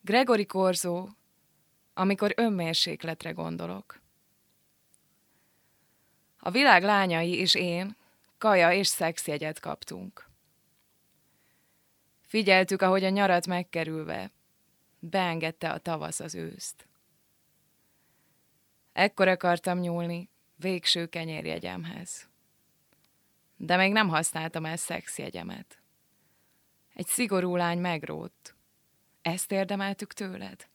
Gregory Korzó, amikor önmérsékletre gondolok. A világ lányai és én kaja és szexjegyet kaptunk. Figyeltük, ahogy a nyarat megkerülve beengedte a tavasz az őszt. Ekkor akartam nyúlni végső kenyérjegyemhez. De még nem használtam el szexjegyemet. Egy szigorú lány megrótt. Ezt érdemeltük tőled?